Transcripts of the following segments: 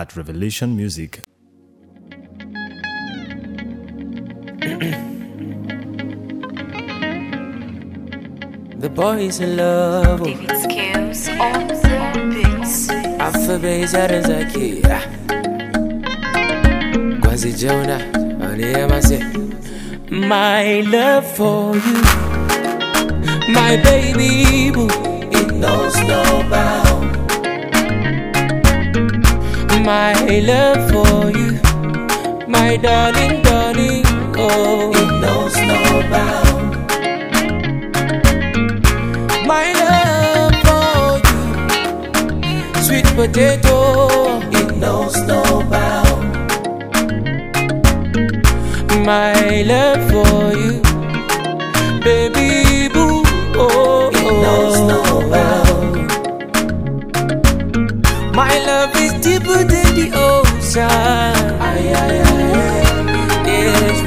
at Revelation Music. The boy is in love. David Skills on the beats. Alpha Baze yaran zaki. Gwanzy Jonah, honey, I must say, my love for you, my baby boo, My love for you, my darling, darling, oh, it knows no bound. My love for you, sweet potato, it knows no bound. My love for you, ocean. Ay, ay, is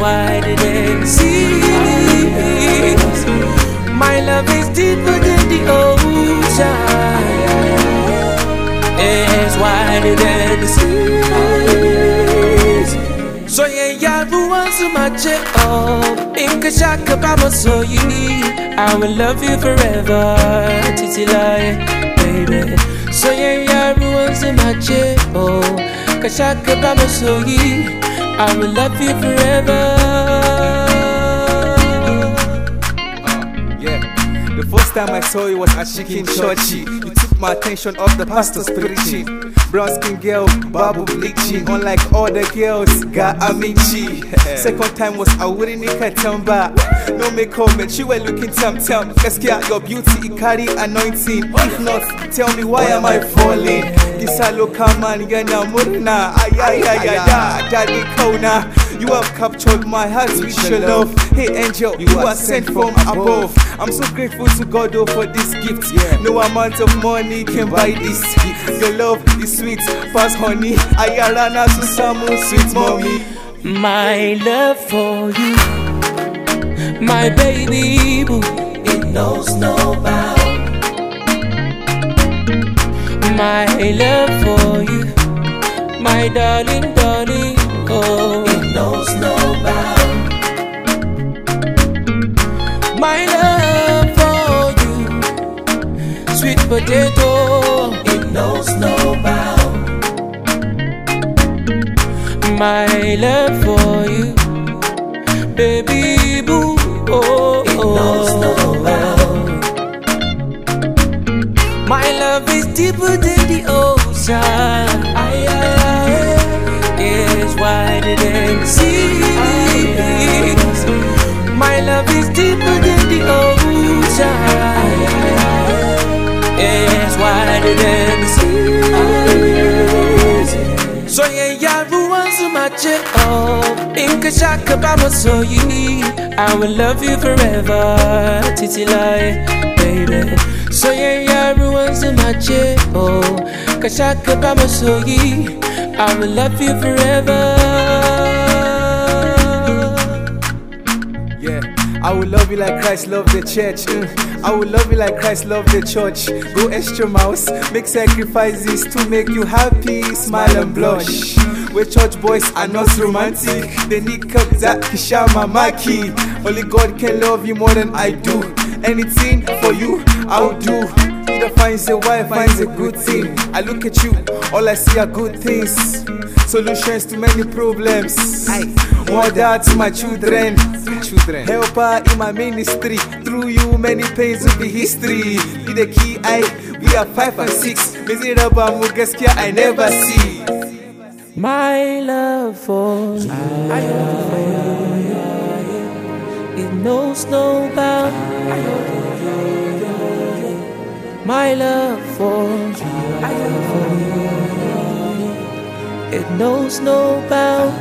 than the seas. My love is deeper than the ocean. It is wider than the seas. So yeah, yeah, who wants to match it up? In Kashaka Baba so you I will love you forever. Titi baby. So yeah, yeah, who wants to match it up? Kashaka Baba so you I will love you forever. Yeah. The first time I saw you was at Chicken Churchy. You took my attention off the pastor's preaching. Brown skin girl, babu bleaching. Unlike all the girls, got Amici. Second time was a Wuri Nika Tamba. No makeup, but you were looking tam tam. Gaskiya, your beauty, it carry anointing. If not, tell me why am I falling? Gisalo Kaman, Yana Murna. Ay, ay, ay, ay, ay, Daddy Kona. You have captured my heart with your love. Hey, angel, you are sent from above. I'm so grateful to God oh, for this gift. No amount of money can buy this. Your love is sweet, past honey. Ayarana to Samu, sweet mommy. My love for you, my baby boo, it knows no bound. My love for you, my darling, darling, oh, it knows no bound. My love for you, sweet potato, it knows no bound. My love for you, baby boo, oh, it. My love is deeper than the ocean. Ay, ay, ay, It is wider than the seas. My love is deeper than the ocean. Ay, ay, ay, It is wider than the seas. So yeah, yeah, who wants to match it up? In Kashaka Baba so you, I will love you forever. Titi lie, baby. So yeah, yeah, wants to match it up? Kashaka Baba so you, I will love you forever. Yeah, I will love you like Christ loved the church. Mm. I will love you like Christ loved the church. Go extra mouse, make sacrifices to make you happy, smile and blush. Where church boys are not romantic, they need that kishama maki. Only God can love you more than I do. Anything for you, I'll do. Either finds a wife, finds a good thing. I look at you, all I see are good things. Solutions to many problems. Mother to my children. Children. Helper in my ministry. Through you, many pains will be history. Be the key, I. We are five and six. Miserable Mugaskia, I never see. My love for you. It knows no bound. My love for you, love for you. It knows no bound.